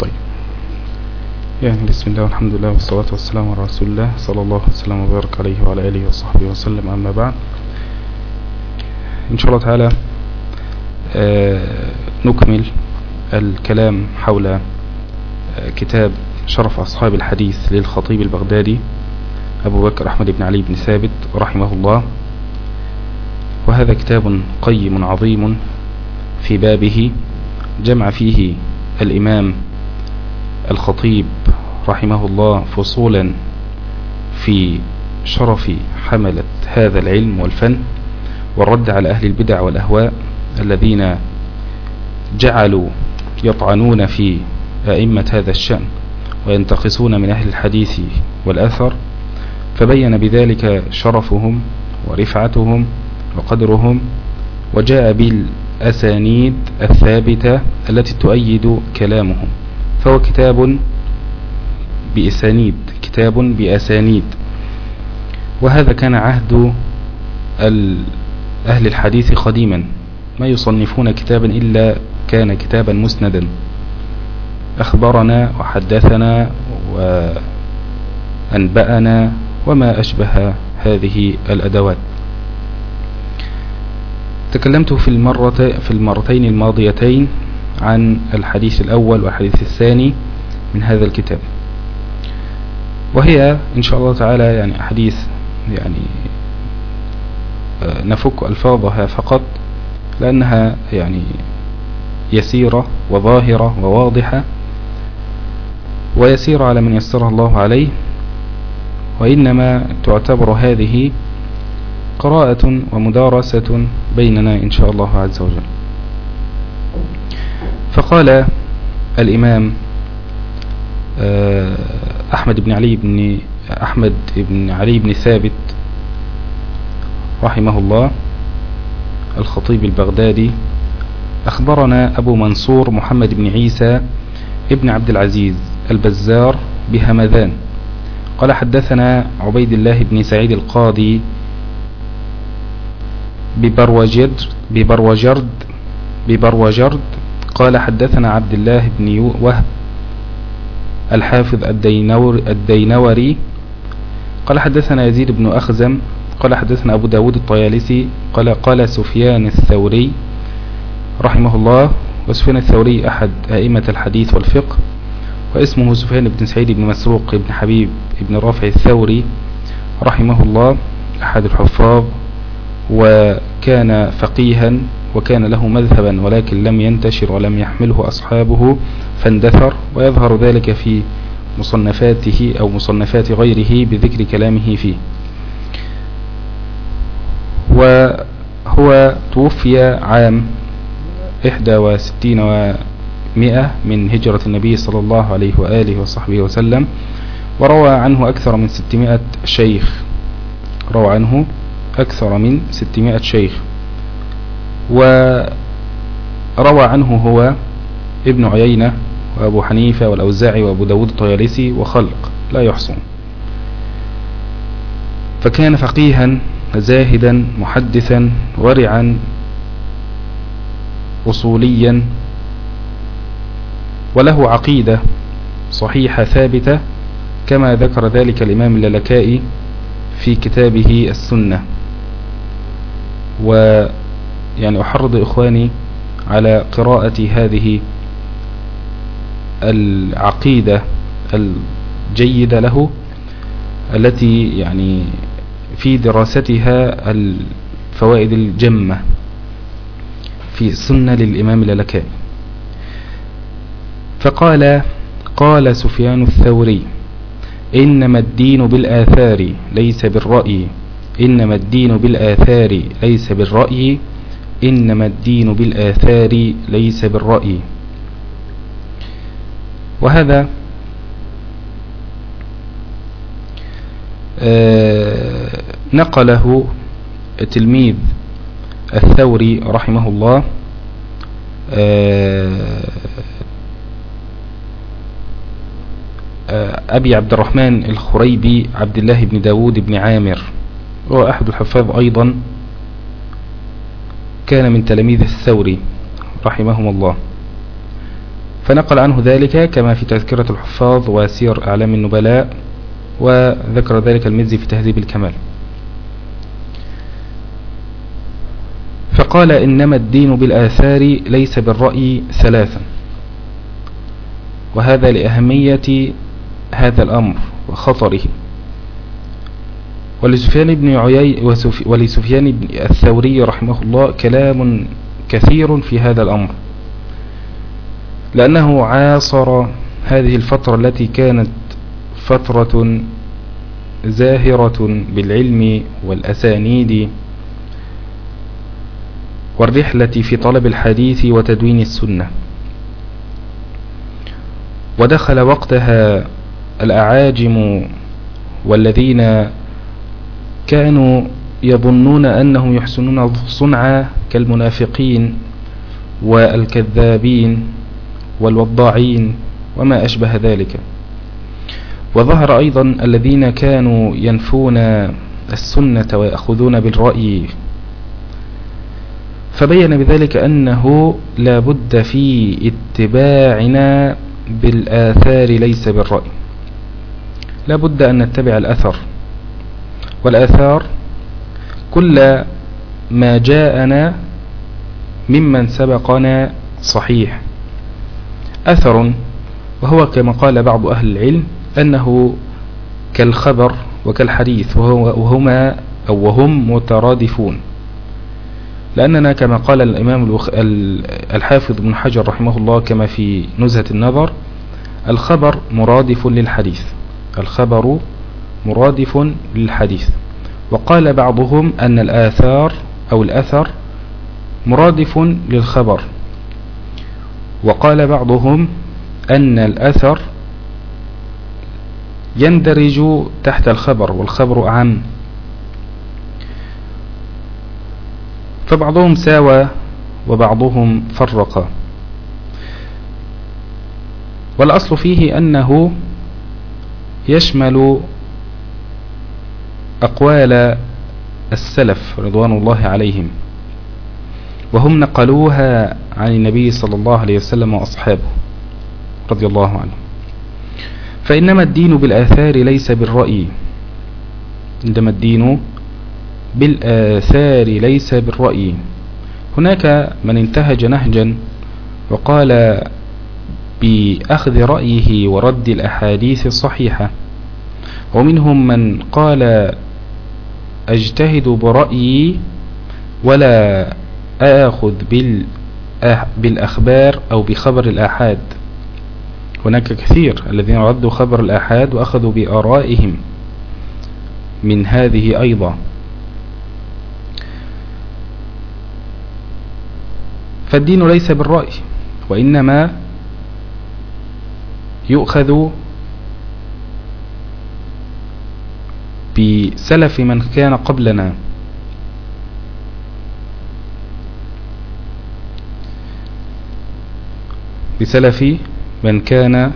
طيب. يعني بسم الله والحمد لله والصلاة والسلام على رسول الله صلى الله وسلم وبارك عليه وعلى آله وصحبه وسلم. أما بعد إن شاء الله تعالى آه نكمل الكلام حول آه كتاب شرف أصحاب الحديث للخطيب البغدادي أبو بكر أحمد بن علي بن ثابت رحمه الله. وهذا كتاب قيم عظيم في بابه جمع فيه الإمام الخطيب رحمه الله فصولا في شرف حملة هذا العلم والفن والرد على أهل البدع والأهواء الذين جعلوا يطعنون في أئمة هذا الشأن وينتقصون من أهل الحديث والأثر فبين بذلك شرفهم ورفعتهم وقدرهم وجاء بالأسانيد الثابتة التي تؤيد كلامهم. فهو كتاب بأسانيد كتاب بأسانيد. وهذا كان عهد أهل الحديث قديما. ما يصنفون كتابا إلا كان كتابا مسندا. أخبرنا وحدثنا وأنبأنا وما أشبه هذه الأدوات. تكلمت في المرة في المرتين الماضيتين عن الحديث الأول والحديث الثاني من هذا الكتاب. وهي إن شاء الله تعالى يعني أحاديث يعني نفك ألفاظها فقط لأنها يعني يسيرة وظاهرة وواضحة ويسير على من يسرها الله عليه وإنما تعتبر هذه قراءة ومدارسة بيننا إن شاء الله عز وجل. فقال الإمام أحمد بن علي بن أحمد بن علي بن ثابت رحمه الله الخطيب البغدادي أخبرنا أبو منصور محمد بن عيسى ابن عبد العزيز البزار بهمذان. قال حدثنا عبيد الله بن سعيد القاضي ببروجرد ببروجرد ببروجرد قال حدثنا عبد الله بن وهب الحافظ الدينور الدينوري. قال حدثنا يزيد بن أخزم. قال حدثنا أبو داود الطيالسي. قال قال سفيان الثوري رحمه الله. وسفيان الثوري أحد أئمة الحديث والفقه. واسمه سفيان بن سعيد بن مسروق بن حبيب بن رافع الثوري رحمه الله أحد الحفاظ. وكان فقيها. وكان له مذهبا ولكن لم ينتشر ولم يحمله أصحابه فاندثر ويظهر ذلك في مصنفاته أو مصنفات غيره بذكر كلامه فيه. وهو توفي عام 61 ومئة من هجرة النبي صلى الله عليه وآله وصحبه وسلم وروى عنه أكثر من 600 شيخ. روى عنه أكثر من 600 شيخ. وروى عنه هو ابن عيينة وأبو حنيفة والأوزاعي وأبو داود الطيالسي وخلق لا يحصون. فكان فقيها زاهدا محدثا ورعا أصوليا وله عقيدة صحيحة ثابتة كما ذكر ذلك الإمام اللالكائي في كتابه السنة. ويعني أحرض إخواني على قراءة هذه العقيدة الجيدة له التي يعني في دراستها الفوائد الجمة في السنة للإمام اللالكائي فقال قال سفيان الثوري إنما الدين بالآثار ليس بالرأي إنما الدين بالآثار ليس بالرأي إنما الدين بالآثار ليس بالرأي. وهذا آه نقله تلميذ الثوري رحمه الله آه أبي عبد الرحمن الخريبي عبد الله بن داود بن عامر. هو أحد الحفاظ أيضا كان من تلاميذ الثوري رحمهم الله. فنقل عنه ذلك كما في تذكرة الحفاظ وسير أعلام النبلاء وذكر ذلك المزي في تهذيب الكمال. فقال إنما الدين بالآثار ليس بالرأي ثلاثا. وهذا لأهمية هذا الأمر وخطره. ولسفيان بن عيي ولسفيان بن الثوري رحمه الله كلام كثير في هذا الأمر. لأنه عاصر هذه الفترة التي كانت فترة زاهرة بالعلم والأسانيد والرحلة في طلب الحديث وتدوين السنة. ودخل وقتها الأعاجم والذين كانوا يظنون أنهم يحسنون صنعا كالمنافقين والكذابين والوضاعين وما أشبه ذلك. وظهر أيضا الذين كانوا ينفون السنة ويأخذون بالرأي. فبين بذلك أنه لا بد في اتباعنا بالآثار ليس بالرأي. لا بد أن نتبع الأثر. والآثار كل ما جاءنا ممن سبقنا صحيح. أثر وهو كما قال بعض أهل العلم أنه كالخبر وكالحديث وهما أو وهم مترادفون. لأننا كما قال الإمام الحافظ بن حجر رحمه الله كما في نزهة النظر الخبر مرادف للحديث الخبر مرادف للحديث. وقال بعضهم أن الآثار أو الأثر مرادف للخبر. وقال بعضهم أن الأثر يندرج تحت الخبر والخبر أعم. فبعضهم ساوى وبعضهم فرق. والأصل فيه أنه يشمل أقوال السلف رضوان الله عليهم وهم نقلوها عن النبي صلى الله عليه وسلم وأصحابه رضي الله عنه. فإنما الدين بالآثار ليس بالرأي. عندما الدين بالآثار ليس بالرأي. هناك من انتهج نهجا وقال بأخذ رأيه ورد الأحاديث الصحيحة ومنهم من قال أجتهد برأيي ولا آخذ بالأخبار أو بخبر الآحاد. هناك كثير الذين ردوا خبر الآحاد وأخذوا بآرائهم من هذه أيضا. فالدين ليس بالرأي وإنما يؤخذ بسلف من كان قبلنا. بسلف من كان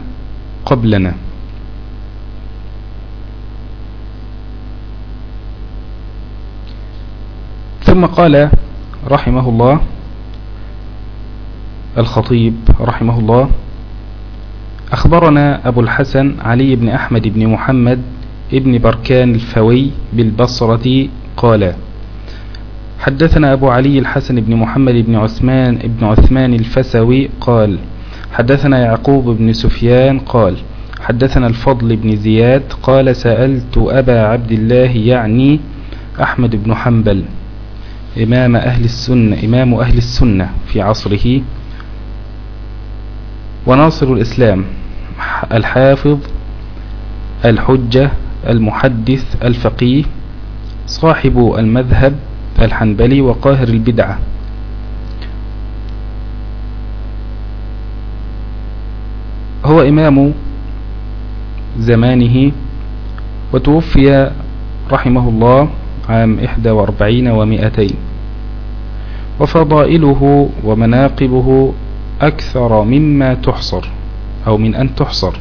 قبلنا. ثم قال رحمه الله الخطيب رحمه الله أخبرنا أبو الحسن علي بن أحمد بن محمد ابن بركان الفوي بالبصرة قال حدثنا أبو علي الحسن بن محمد بن عثمان بن عثمان الفسوي قال حدثنا يعقوب بن سفيان قال حدثنا الفضل بن زياد قال سألت أبا عبد الله يعني أحمد بن حنبل إمام أهل السنة إمام أهل السنة في عصره وناصر الإسلام الحافظ الحجة المحدث الفقيه صاحب المذهب الحنبلي وقاهر البدعة هو إمام زمانه وتوفي رحمه الله عام 41 ومئتين. وفضائله ومناقبه أكثر مما تحصر أو من أن تحصر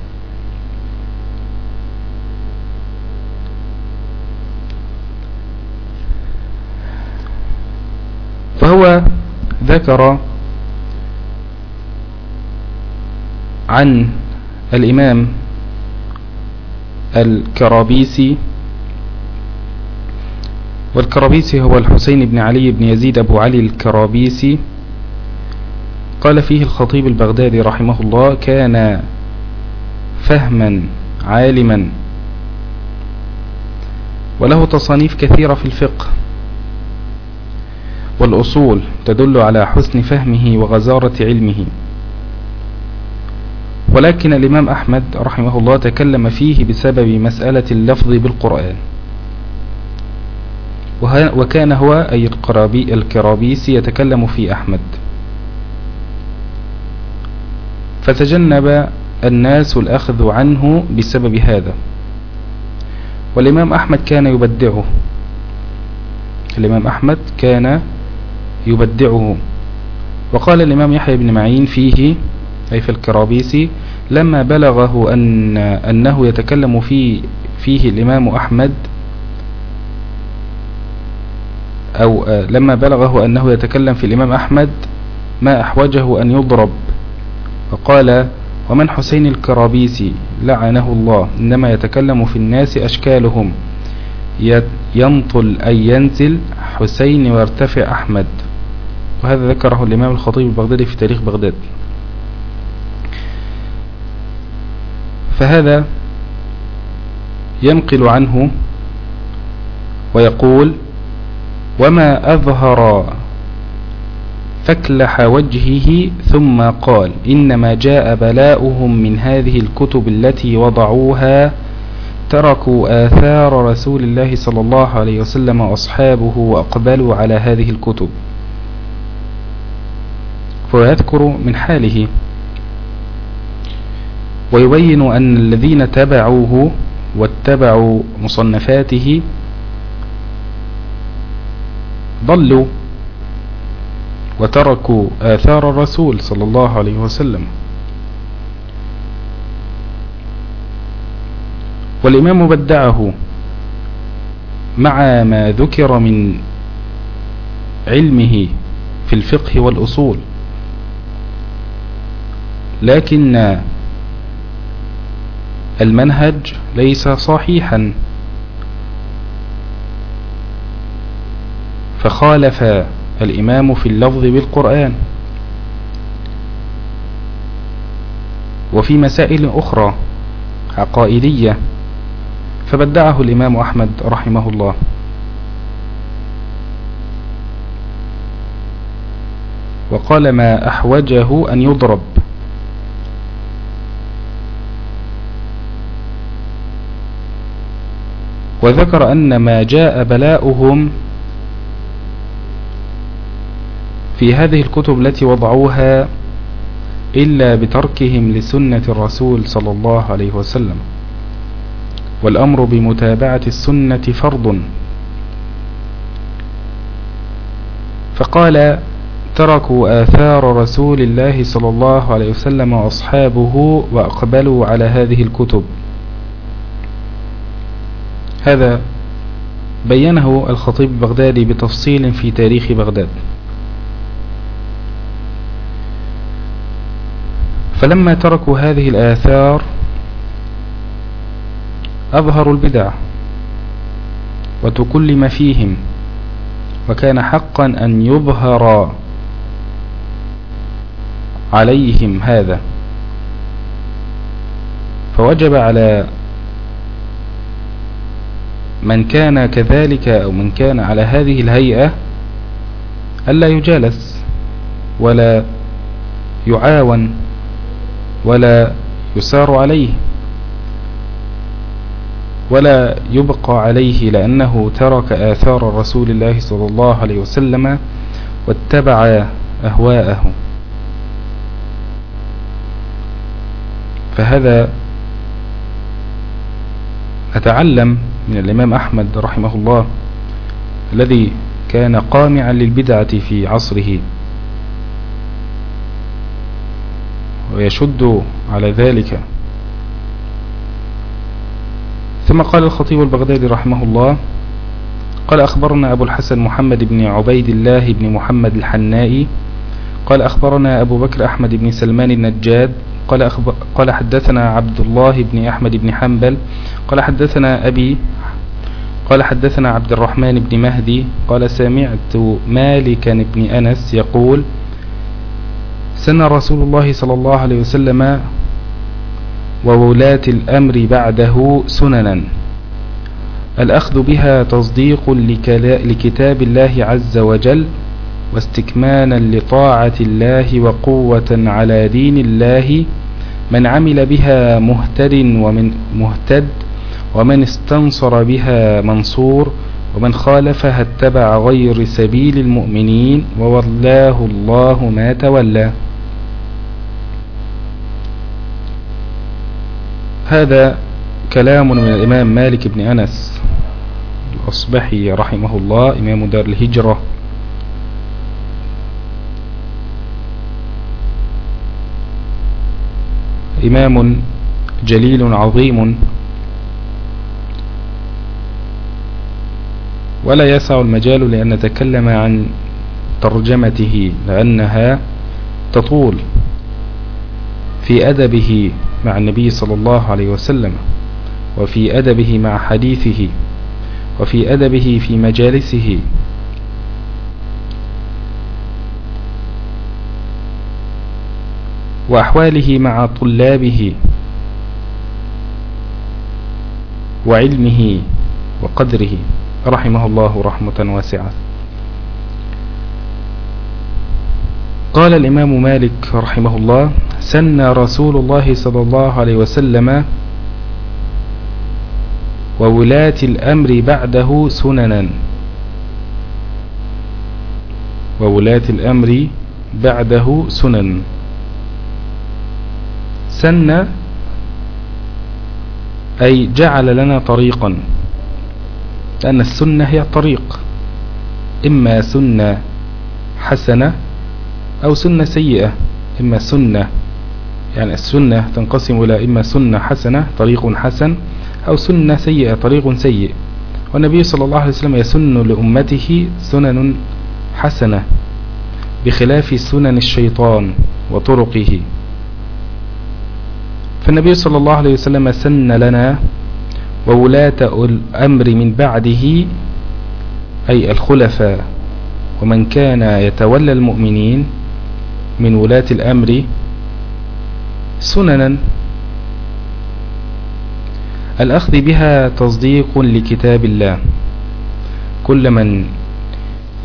فهو ذكر عن الإمام الكرابيسي والكرابيسي هو الحسين بن علي بن يزيد أبو علي الكرابيسي. قال فيه الخطيب البغدادي رحمه الله كان فهما عالما وله تصانيف كثيرة في الفقه. والأصول تدل على حسن فهمه وغزارة علمه. ولكن الإمام أحمد رحمه الله تكلم فيه بسبب مسألة اللفظ بالقرآن. وكان هو أي الكرابيسي يتكلم في أحمد. فتجنب الناس الأخذ عنه بسبب هذا. والإمام أحمد كان يبدعه. الإمام أحمد كان يبدعه. وقال الإمام يحيى بن معين فيه أي في الكرابيسي لما بلغه أن أنه يتكلم في فيه الإمام أحمد أو لما بلغه أنه يتكلم في الإمام أحمد ما أحوجه أن يضرب. فقال ومن حسين الكرابيسي؟ لعنه الله. إنما يتكلم في الناس أشكالهم. ينطل أي ينزل حسين ويرتفع أحمد. وهذا ذكره الإمام الخطيب البغدادي في تاريخ بغداد. فهذا ينقل عنه ويقول وما أظهر فكلح وجهه ثم قال إنما جاء بلاؤهم من هذه الكتب التي وضعوها تركوا آثار رسول الله صلى الله عليه وسلم وأصحابه وأقبلوا على هذه الكتب. ويذكر من حاله. ويبين أن الذين تبعوه واتبعوا مصنفاته ضلوا وتركوا آثار الرسول صلى الله عليه وسلم. والإمام بدعه مع ما ذكر من علمه في الفقه والأصول. لكن المنهج ليس صحيحا. فخالف الإمام في اللفظ بالقرآن وفي مسائل أخرى عقائدية فبدعه الإمام أحمد رحمه الله. وقال ما أحوجه أن يضرب. وذكر أن ما جاء بلاؤهم في هذه الكتب التي وضعوها إلا بتركهم لسنة الرسول صلى الله عليه وسلم والأمر بمتابعة السنة فرض. فقال تركوا آثار رسول الله صلى الله عليه وسلم وأصحابه وأقبلوا على هذه الكتب. هذا بينه الخطيب البغدادي بتفصيل في تاريخ بغداد. فلما تركوا هذه الآثار أظهروا البدع وتكلم فيهم وكان حقا أن يظهر عليهم هذا. فوجب على من كان كذلك أو من كان على هذه الهيئة ألا يجالس ولا يعاون ولا يسار عليه ولا يبقى عليه لأنه ترك آثار رسول الله صلى الله عليه وسلم واتبع أهواءه. فهذا أتعلم من الإمام أحمد رحمه الله الذي كان قامعا للبدعة في عصره. ويشد على ذلك. ثم قال الخطيب البغدادي رحمه الله قال أخبرنا أبو الحسن محمد بن عبيد الله بن محمد الحنائي قال أخبرنا أبو بكر أحمد بن سلمان النجاد قال, قال حدثنا عبد الله بن أحمد بن حنبل قال حدثنا أبي قال حدثنا عبد الرحمن بن مهدي قال سمعت مالكا بن أنس يقول سن رسول الله صلى الله عليه وسلم وولاة الأمر بعده سننا. الأخذ بها تصديق لكتاب الله عز وجل واستكمانا لطاعة الله وقوة على دين الله من عمل بها مهتد ومن مهتد ومن استنصر بها منصور ومن خالفها اتبع غير سبيل المؤمنين وولاه الله ما تولى. هذا كلام من الإمام مالك بن أنس الأصبحي رحمه الله إمام دار الهجرة. إمام جليل عظيم ولا يسع المجال لأن نتكلم عن ترجمته لأنها تطول في أدبه مع النبي صلى الله عليه وسلم وفي أدبه مع حديثه وفي أدبه في مجالسه وأحواله مع طلابه وعلمه وقدره. رحمه الله رحمة واسعة. قال الإمام مالك رحمه الله سن رسول الله صلى الله عليه وسلم وولاة الأمر بعده سننا. وولاة الأمر بعده سنن سن أي جعل لنا طريقا لأن السنة هي طريق إما سنة حسنة أو سنة سيئة. إما سنة يعني السنة تنقسم إلى إما سنة حسنة طريق حسن أو سنة سيئة طريق سيء. والنبي صلى الله عليه وسلم يسن لأمته سنن حسنة بخلاف سنن الشيطان وطرقه. فالنبي صلى الله عليه وسلم سن لنا وولاة الأمر من بعده أي الخلفاء ومن كان يتولى المؤمنين من ولاة الأمر سننا. الأخذ بها تصديق لكتاب الله. كل من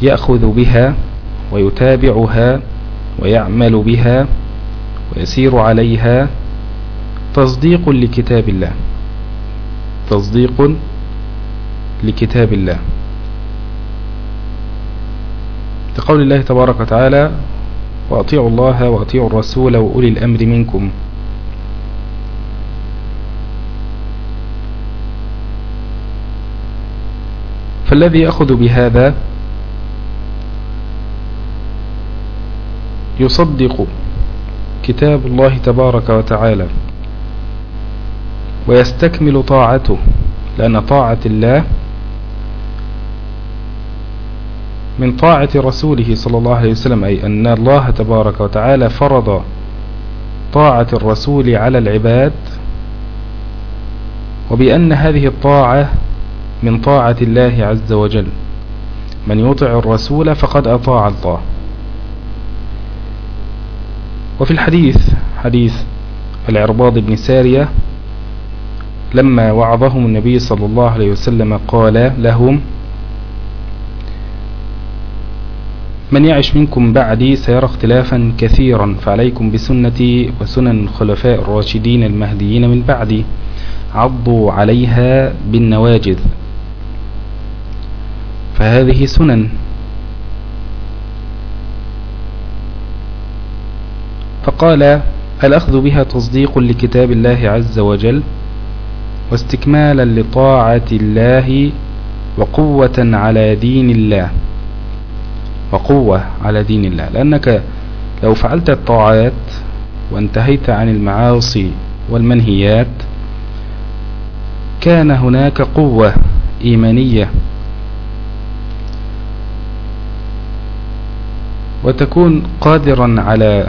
يأخذ بها ويتابعها ويعمل بها ويسير عليها تصديق لكتاب الله. تصديق لكتاب الله. لقول الله تبارك وتعالى وأطيعوا الله وأطيعوا الرسول وأولي الأمر منكم. فالذي يأخذ بهذا يصدق كتاب الله تبارك وتعالى. ويستكمل طاعته لأن طاعة الله من طاعة رسوله صلى الله عليه وسلم أي أن الله تبارك وتعالى فرض طاعة الرسول على العباد وبأن هذه الطاعة من طاعة الله عز وجل. من يطع الرسول فقد أطاع الله. وفي الحديث حديث العرباض بن سارية لما وعظهم النبي صلى الله عليه وسلم قال لهم من يعش منكم بعدي سيرى اختلافا كثيرا فعليكم بسنتي وسنن الخلفاء الراشدين المهديين من بعدي عضوا عليها بالنواجذ. فهذه سنن. فقال الأخذ بها تصديق لكتاب الله عز وجل واستكمالا لطاعة الله وقوة على دين الله. وقوة على دين الله. لأنك لو فعلت الطاعات وانتهيت عن المعاصي والمنهيات كان هناك قوة إيمانية. وتكون قادرا على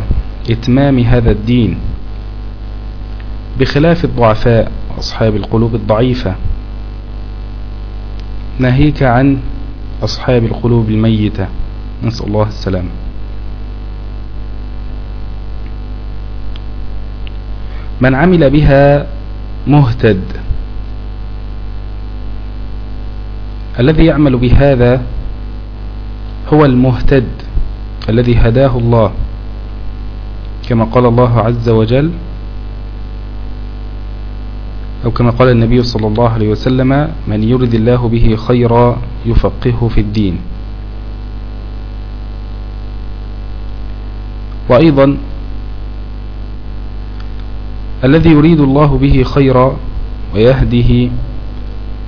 إتمام هذا الدين بخلاف الضعفاء. وأصحاب القلوب الضعيفة. ناهيك عن أصحاب القلوب الميتة. نسأل الله السلام. من عمل بها مهتد. الذي يعمل بهذا هو المهتد الذي هداه الله. كما قال الله عز وجل أو كما قال النبي صلى الله عليه وسلم من يرد الله به خيرا يفقهه في الدين. وأيضا الذي يريد الله به خيرا ويهده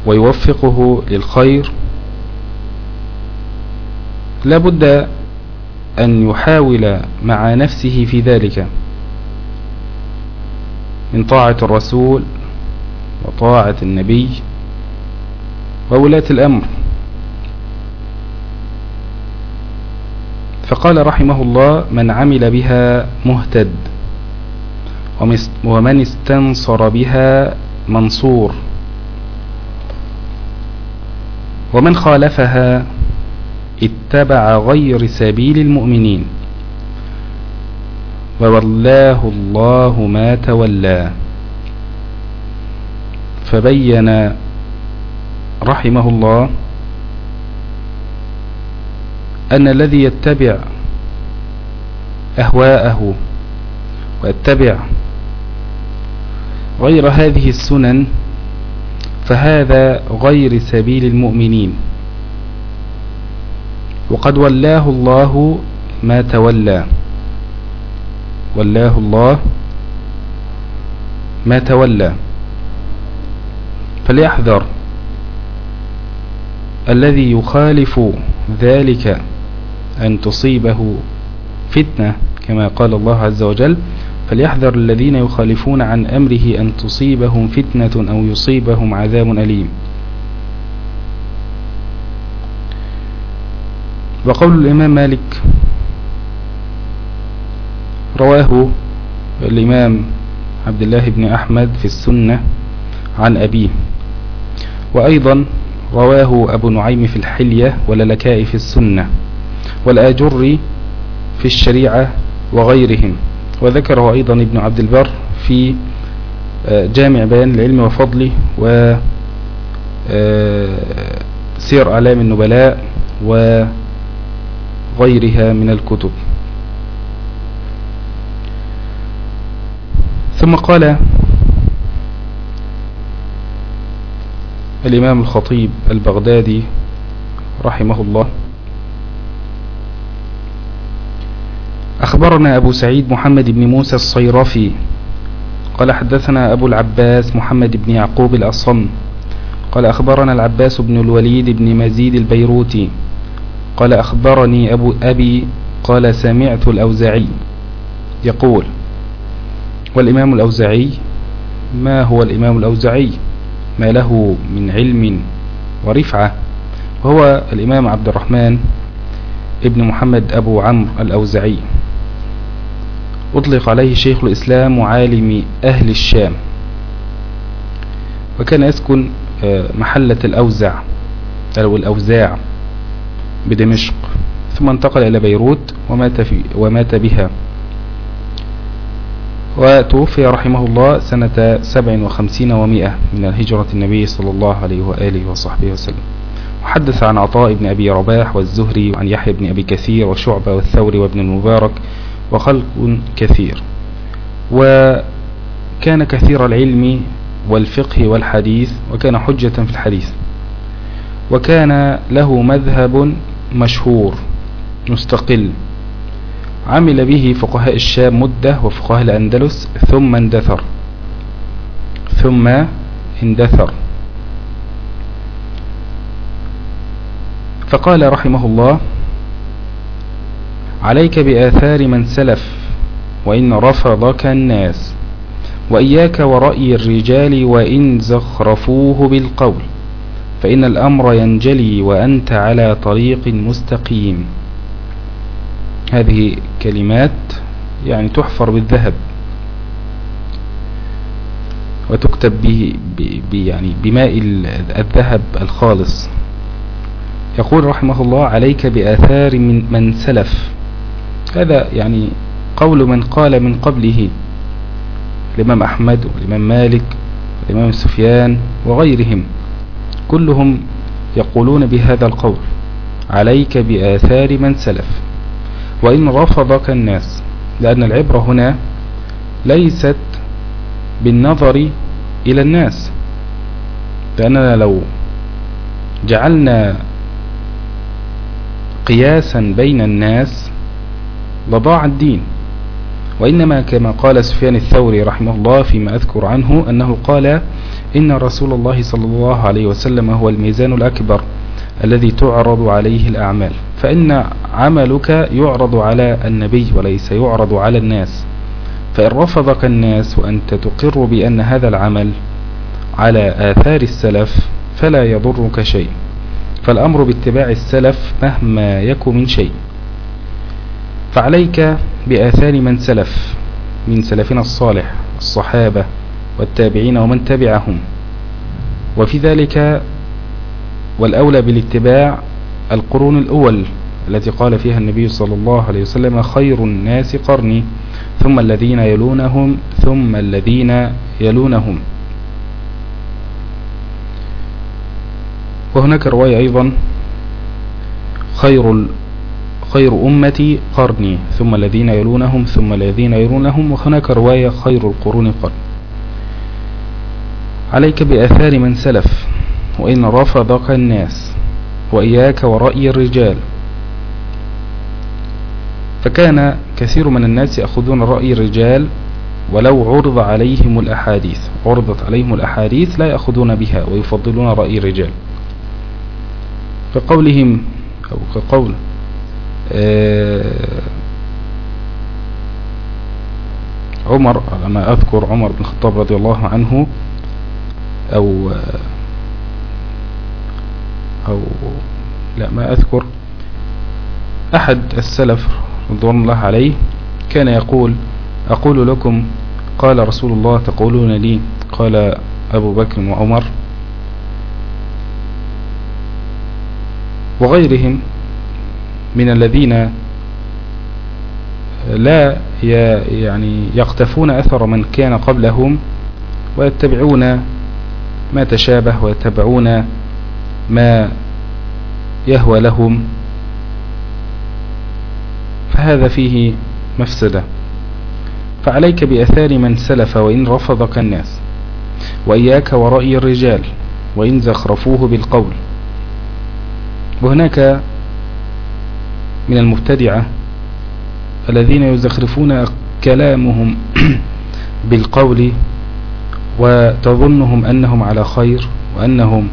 ويوفقه للخير لابد أن يحاول مع نفسه في ذلك من طاعة الرسول وطاعة النبي وولاة الأمر. فقال رحمه الله من عمل بها مهتد ومن استنصر بها منصور ومن خالفها اتبع غير سبيل المؤمنين وولاه الله ما تولى فبين رحمه الله أن الذي يتبع أهواءه ويتبع غير هذه السنن فهذا غير سبيل المؤمنين وقد ولاه الله ما تولى ولاه الله ما تولى. فليحذر الذي يخالف ذلك أن تصيبه فتنة كما قال الله عز وجل فليحذر الذين يخالفون عن أمره أن تصيبهم فتنة أو يصيبهم عذاب أليم. وقول الإمام مالك رواه الإمام عبد الله بن أحمد في السنة عن أبيه. وأيضا رواه أبو نعيم في الحلية وللكاء في السنة والآجر في الشريعة وغيرهم. وذكره أيضا ابن عبد البر في آه، جامع بيان العلم وفضله و آه، سير أعلام النبلاء وغيرها من الكتب. ثم قال الإمام الخطيب البغدادي رحمه الله. أخبرنا أبو سعيد محمد بن موسى الصيرفي. قال حدثنا أبو العباس محمد بن يعقوب الأصم. قال أخبرنا العباس بن الوليد بن مزيد البيروتي. قال أخبرني أبو أبي قال سمعت الأوزعي يقول والإمام الأوزعي ما هو الإمام الأوزعي؟ ما له من علم ورفعة وهو الإمام عبد الرحمن ابن محمد أبو عمرو الأوزعي. أطلق عليه شيخ الإسلام وعالم أهل الشام. وكان يسكن آه، محلة الأوزع أو الأوزاع بدمشق ثم انتقل إلى بيروت ومات, في ومات بها. وتوفي رحمه الله سنة سبع وخمسين ومائة من الهجرة النبي صلى الله عليه وآله وصحبه وسلم. وحدث عن عطاء بن أبي رباح والزهري وعن يحيى بن أبي كثير وشعبة والثوري وابن المبارك وخلق كثير. وكان كثير العلم والفقه والحديث وكان حجة في الحديث. وكان له مذهب مشهور مستقل. عمل به فقهاء الشام مدة وفقهاء الأندلس ثم اندثر. ثم اندثر. فقال رحمه الله عليك بآثار من سلف وإن رفضك الناس وإياك ورأي الرجال وإن زخرفوه بالقول فإن الأمر ينجلي وأنت على طريق مستقيم. هذه كلمات يعني تحفر بالذهب وتكتب به يعني بماء الذهب الخالص. يقول رحمه الله عليك بآثار من, من سلف. هذا يعني قول من قال من قبله. الإمام أحمد والإمام مالك والإمام سفيان وغيرهم كلهم يقولون بهذا القول عليك بآثار من سلف. وإن رفضك الناس لأن العبرة هنا ليست بالنظر إلى الناس. لأننا لو جعلنا قياسا بين الناس لضاع الدين. وإنما كما قال سفيان الثوري رحمه الله فيما أذكر عنه أنه قال إن رسول الله صلى الله عليه وسلم هو الميزان الأكبر. الذي تعرض عليه الأعمال. فإن عملك يعرض على النبي وليس يعرض على الناس. فإن رفضك الناس وأنت تقر بأن هذا العمل على آثار السلف فلا يضرك شيء. فالأمر باتباع السلف مهما يكن من شيء. فعليك بآثار من سلف من سلفنا الصالح الصحابة والتابعين ومن تبعهم. وفي ذلك والأولى بالاتباع القرون الأول التي قال فيها النبي صلى الله عليه وسلم خير الناس قرني ثم الذين يلونهم ثم الذين يلونهم. وهناك رواية أيضا خير خير أمتي قرني ثم الذين يلونهم ثم الذين يلونهم. وهناك رواية خير القرون قرن عليك بآثار من سلف. وإن رفضك الناس وإياك ورأي الرجال. فكان كثير من الناس يأخذون رأي الرجال ولو عرض عليهم الأحاديث. عرضت عليهم الأحاديث لا يأخذون بها ويفضلون رأي الرجال. كقولهم أو كقول آه، عمر لما أذكر عمر بن الخطاب رضي الله عنه أو أو لا ما أذكر. أحد السلف رضوان الله عليه كان يقول أقول لكم قال رسول الله تقولون لي؟ قال أبو بكر وعمر وغيرهم من الذين لا يعني يقتفون أثر من كان قبلهم ويتبعون ما تشابه ويتبعون ما يهوى لهم فهذا فيه مفسدة. فعليك بأثار من سلف وإن رفضك الناس وإياك ورأي الرجال وإن زخرفوه بالقول. وهناك من المبتدعة الذين يزخرفون كلامهم بالقول وتظنهم أنهم على خير وأنهم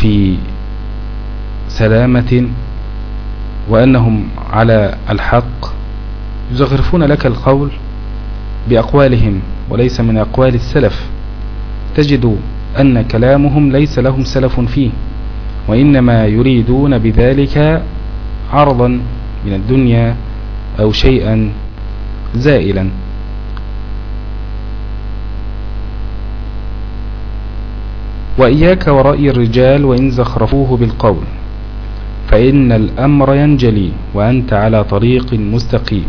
في سلامة وأنهم على الحق يزخرفون لك القول بأقوالهم وليس من أقوال السلف. تجد أن كلامهم ليس لهم سلف فيه وإنما يريدون بذلك عرضا من الدنيا أو شيئا زائلا. وإياك ورأي الرجال وإن زخرفوه بالقول فإن الأمر ينجلي وأنت على طريق مستقيم.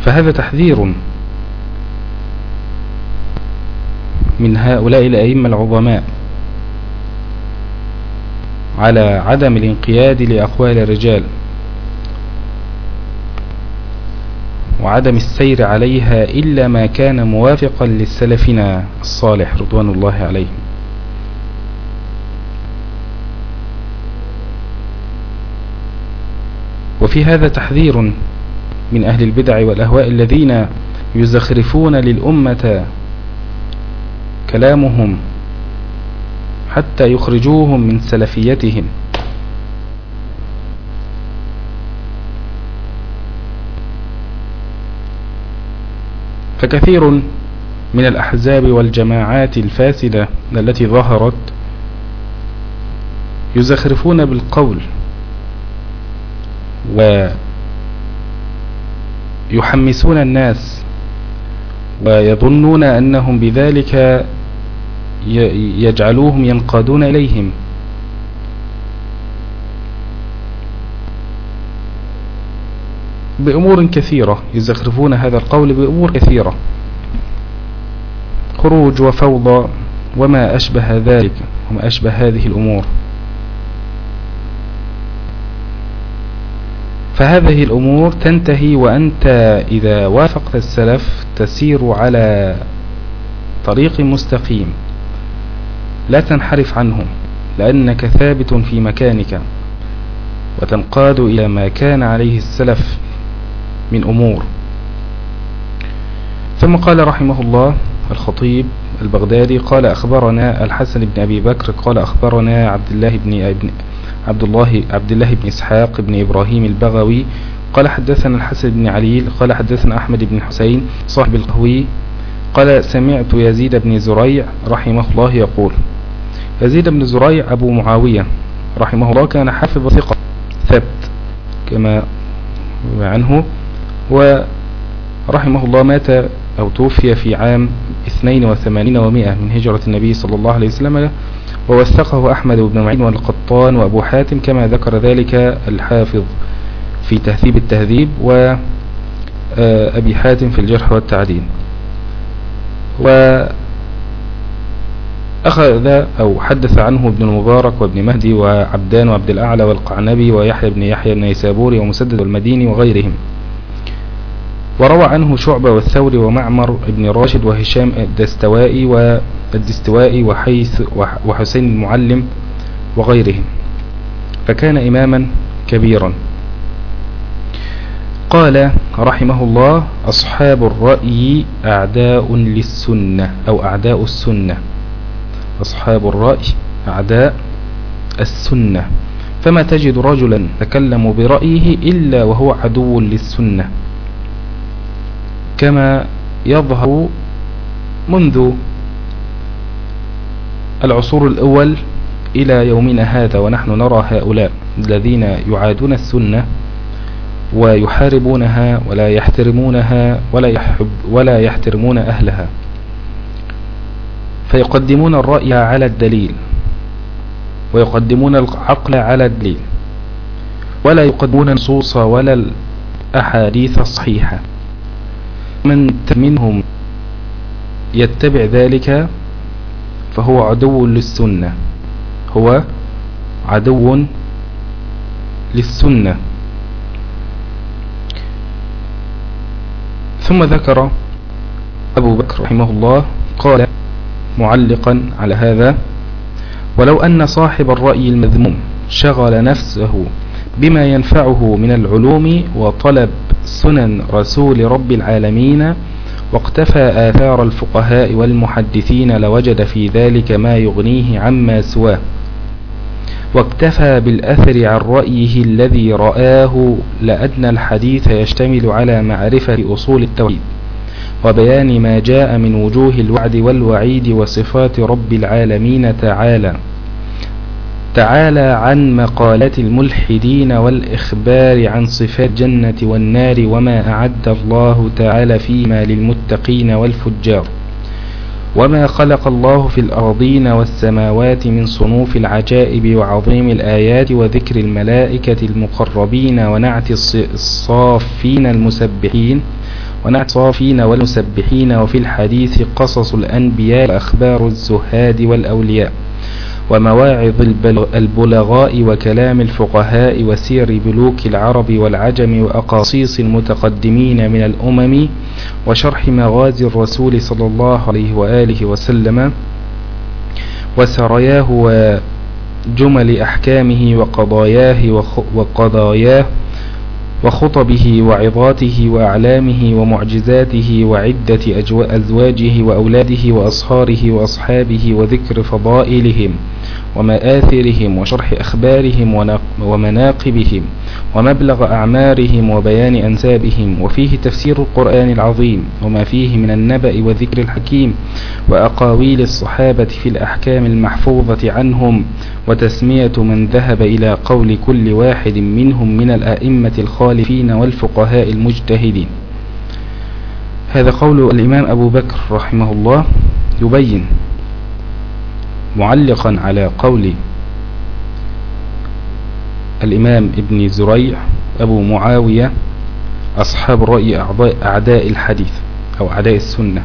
فهذا تحذير من هؤلاء الأئمة العظماء على عدم الانقياد لأقوال الرجال. وعدم السير عليها إلا ما كان موافقا للسلفنا الصالح رضوان الله عليهم وفي هذا تحذير من أهل البدع والأهواء الذين يزخرفون للأمة كلامهم حتى يخرجوهم من سلفيتهم. فكثير من الأحزاب والجماعات الفاسدة التي ظهرت يزخرفون بالقول يحمسون الناس ويظنون أنهم بذلك يجعلوهم ينقادون إليهم. بأمور كثيرة. يزخرفون هذا القول بأمور كثيرة. خروج وفوضى وما أشبه ذلك. وما أشبه هذه الأمور. فهذه الأمور تنتهي وأنت إذا وافقت السلف تسير على طريق مستقيم. لا تنحرف عنه لأنك ثابت في مكانك. وتنقاد إلى ما كان عليه السلف من أمور. ثم قال رحمه الله الخطيب البغدادي قال أخبرنا الحسن بن أبي بكر قال أخبرنا عبد الله بن ابن عبد الله عبد الله بن إسحاق بن إبراهيم البغوي قال حدثنا الحسن بن علي قال حدثنا أحمد بن حسين صاحب القهوي قال سمعت يزيد بن زريع رحمه الله يقول يزيد بن زريع أبو معاوية رحمه الله كان حافظ ثقة ثبت كما عنه ورحمه الله مات أو توفي في عام 82 ومئة من هجرة النبي صلى الله عليه وسلم ووثقه أحمد بن معين والقطان وأبو حاتم كما ذكر ذلك الحافظ في تهذيب التهذيب وأبي حاتم في الجرح والتعديل. وأخذ أو حدث عنه ابن المبارك وابن مهدي وعبدان وعبد الأعلى والقعنبي ويحيى بن يحيى النيسابوري ومسدد المديني وغيرهم. وروى عنه شعبة والثوري ومعمر بن راشد وهشام الدستوائي والدستوائي وحيث وحسين المعلم وغيرهم. فكان إماما كبيرا. قال رحمه الله أصحاب الرأي أعداء للسنة أو أعداء السنة. أصحاب الرأي أعداء السنة. فما تجد رجلا تكلم برأيه إلا وهو عدو للسنة. كما يظهر منذ العصور الأول إلى يومنا هذا ونحن نرى هؤلاء الذين يعادون السنة ويحاربونها ولا يحترمونها ولا, يحب ولا يحترمون أهلها. فيقدمون الرأي على الدليل ويقدمون العقل على الدليل ولا يقدمون النصوص ولا الأحاديث الصحيحة. من منهم يتبع ذلك فهو عدو للسنة. هو عدو للسنة. ثم ذكر أبو بكر رحمه الله قال معلقا على هذا ولو أن صاحب الرأي المذموم شغل نفسه بما ينفعه من العلوم وطلب سنن رسول رب العالمين واقتفى آثار الفقهاء والمحدثين لوجد في ذلك ما يغنيه عما سواه. واكتفى بالأثر عن رأيه الذي رآه لأدنى الحديث يشتمل على معرفة أصول التوحيد وبيان ما جاء من وجوه الوعد والوعيد وصفات رب العالمين تعالى. تعالى عن مقالات الملحدين والإخبار عن صفات الجنة والنار وما أعد الله تعالى فيما للمتقين والفجار. وما خلق الله في الأرضين والسماوات من صنوف العجائب وعظيم الآيات وذكر الملائكة المقربين ونعت الصافين المسبحين ونعت الصافين والمسبحين وفي الحديث قصص الأنبياء وأخبار الزهاد والأولياء. ومواعظ البلغاء وكلام الفقهاء وسير بلوك العرب والعجم وأقاصيص المتقدمين من الأمم وشرح مغازي الرسول صلى الله عليه وآله وسلم وسرياه وجمل أحكامه وقضاياه وقضاياه وخطبه وعظاته وأعلامه ومعجزاته وعدة أزواجه وأولاده وأصهاره وأصحابه وذكر فضائلهم ومآثرهم وشرح أخبارهم ومناقبهم ومبلغ أعمارهم وبيان أنسابهم وفيه تفسير القرآن العظيم وما فيه من النبأ وذكر الحكيم وأقاويل الصحابة في الأحكام المحفوظة عنهم وتسمية من ذهب إلى قول كل واحد منهم من الأئمة الخالفين والفقهاء المجتهدين. هذا قول الإمام أبو بكر رحمه الله. يبين معلقا على قول الإمام ابن زريع أبو معاوية أصحاب الرأي أعداء الحديث أو أعداء السنة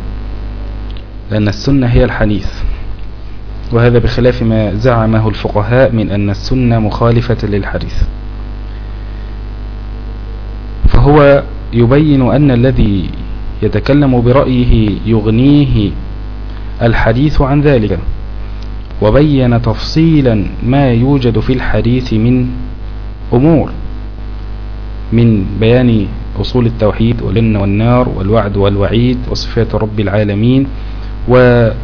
لأن السنة هي الحديث وهذا بخلاف ما زعمه الفقهاء من أن السنة مخالفة للحديث. فهو يبين أن الذي يتكلم برأيه يغنيه الحديث عن ذلك. وبين تفصيلا ما يوجد في الحديث من أمور من بيان أصول التوحيد والجنة والنار والوعد والوعيد وصفات رب العالمين وخلق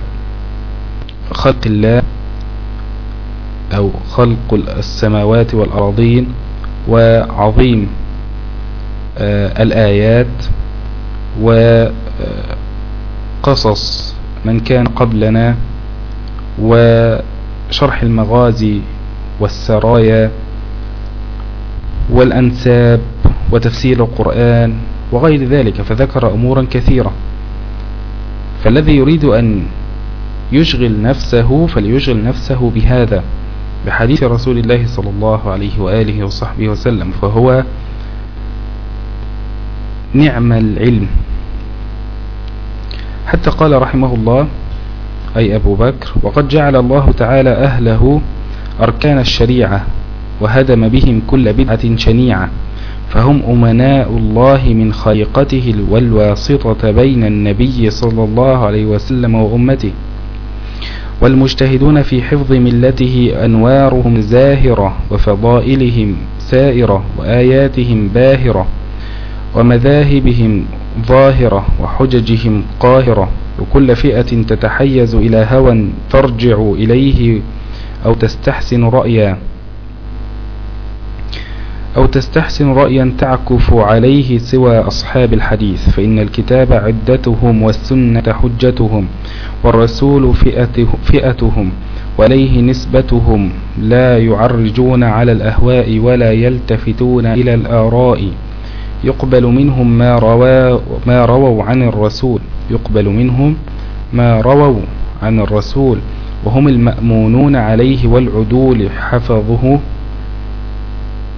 الله أو خلق السماوات والأراضين وعظيم آه، الآيات وقصص من كان قبلنا وشرح المغازي والسرايا والأنساب وتفسير القرآن وغير ذلك فذكر أمورا كثيرة. فالذي يريد أن يشغل نفسه فليشغل نفسه بهذا بحديث رسول الله صلى الله عليه وآله وصحبه وسلم فهو نعم العلم. حتى قال رحمه الله أي أبو بكر وقد جعل الله تعالى أهله أركان الشريعة وهدم بهم كل بدعة شنيعة فهم أمناء الله من خليقته والواسطة بين النبي صلى الله عليه وسلم وأمته والمجتهدون في حفظ ملته أنوارهم زاهرة وفضائلهم سائرة وآياتهم باهرة ومذاهبهم ظاهرة وحججهم قاهرة وكل فئة تتحيز إلى هوى ترجع إليه أو تستحسن رأيا أو تستحسن رأيا تعكف عليه سوى أصحاب الحديث. فإن الكتاب عدتهم والسنة حجتهم والرسول فئته فئتهم وليه نسبتهم لا يعرجون على الأهواء ولا يلتفتون إلى الآراء. يقبل منهم ما, روا ما رووا عن الرسول. يقبل منهم ما رووا عن الرسول. وهم المأمونون عليه والعدول حفظه.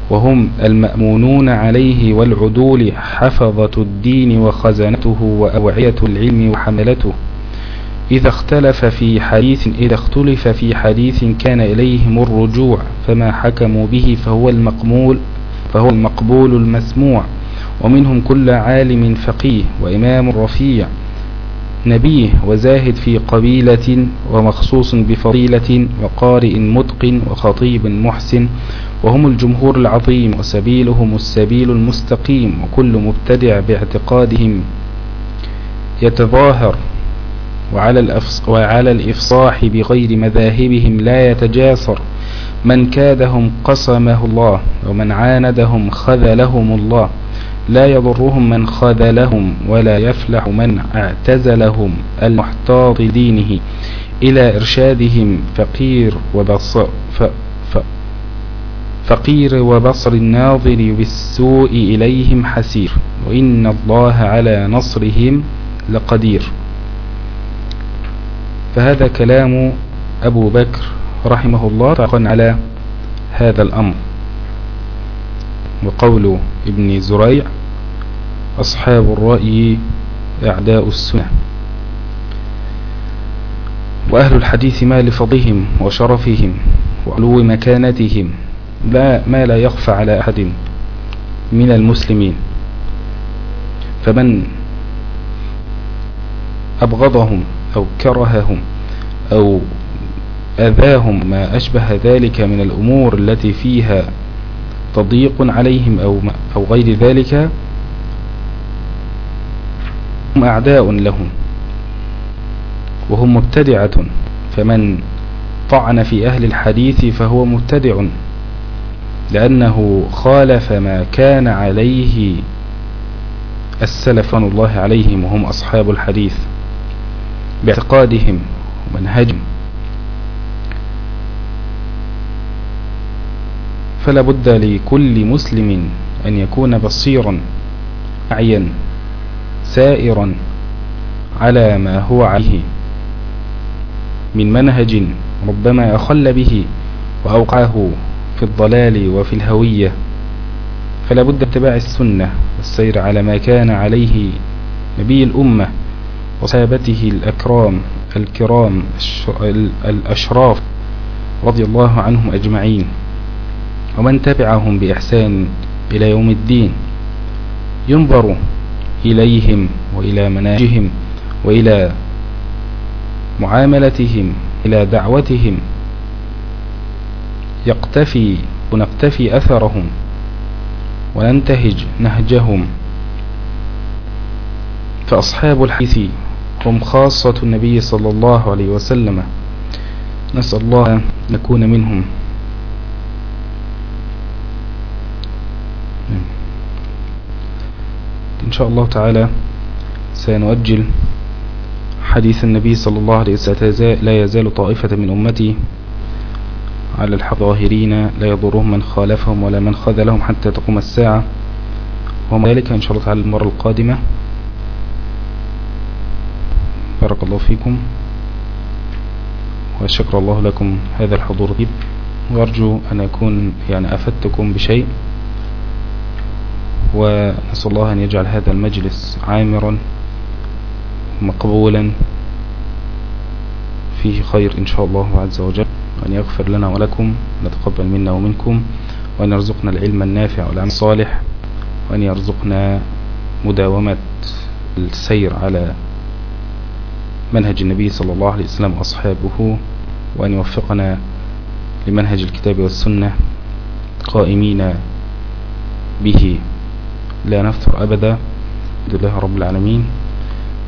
وهم المأمونون عليه والعدول حفظة الدين وخزنته وأوعية العلم وحملته. إذا اختلف في حديث إذا اختلف في حديث كان إليهم الرجوع فما حكموا به فهو المقبول فهو المقبول المسموع. ومنهم كل عالم فقيه وإمام رفيع نبيه وزاهد في قبيلة ومخصوص بفضيلة وقارئ متقن وخطيب محسن وهم الجمهور العظيم وسبيلهم السبيل المستقيم وكل مبتدع باعتقادهم يتظاهر وعلى, وعلى الإفصاح بغير مذاهبهم لا يتجاسر. من كادهم قسمه الله ومن عاندهم خذلهم الله. لا يضرهم من خذلهم ولا يفلح من اعتزلهم المحتاط دينه إلى إرشادهم فقير وبصر فقير وبصر الناظر بالسوء إليهم حسير وإن الله على نصرهم لقدير. فهذا كلام أبو بكر رحمه الله طاقا على هذا الأمر. وقول ابن زريع أصحاب الرأي أعداء السنة. وأهل الحديث ما لفضلهم وشرفهم وعلو مكانتهم لا ما لا يخفى على أحد من المسلمين. فمن أبغضهم أو كرههم أو أذاهم ما أشبه ذلك من الأمور التي فيها تضييق عليهم أو, أو غير ذلك هم أعداء لهم وهم مبتدعة فمن طعن في أهل الحديث فهو مبتدع لأنه خالف ما كان عليه السلف الله عليهم وهم أصحاب الحديث باعتقادهم ومنهجهم. فلا بد لكل مسلم أن يكون بصيرا أعيا سائرا على ما هو عليه. من منهج ربما أخل به وأوقعه في الضلال وفي الهوية. فلا بد اتباع السنة والسير على ما كان عليه نبي الأمة وصحابته الأكرام الكرام الأشراف رضي الله عنهم أجمعين. ومن تبعهم بإحسان إلى يوم الدين ينظر إليهم وإلى مناجهم وإلى معاملتهم إلى دعوتهم يقتفي ونقتفي أثرهم وننتهج نهجهم فأصحاب الحديث هم خاصة النبي صلى الله عليه وسلم نسأل الله أن نكون منهم إن شاء الله تعالى سنؤجل حديث النبي صلى الله عليه وسلم لا يزال طائفة من أمتي على الظاهرين لا يضرهم من خالفهم ولا من خذلهم حتى تقوم الساعة. وما ذلك إن شاء الله تعالى المرة القادمة. بارك الله فيكم. وشكر الله لكم هذا الحضور. وأرجو أن أكون يعني أفدتكم بشيء. ونسأل الله أن يجعل هذا المجلس عامرا مقبولا فيه خير إن شاء الله عز وجل. وأن يغفر لنا ولكم نتقبل منا ومنكم وأن يرزقنا العلم النافع والعمل الصالح وأن يرزقنا مداومة السير على منهج النبي صلى الله عليه وسلم وأصحابه وأن يوفقنا لمنهج الكتاب والسنة قائمين به. لا نفتر أبدا لله رب العالمين.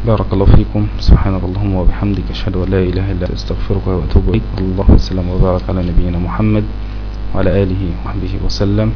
بارك الله فيكم. سبحانك اللهم وبحمدك أشهد أن لا إله إلا أستغفرك وأتوب إليك. الله وسلم وبارك على نبينا محمد وعلى آله وصحبه وسلم.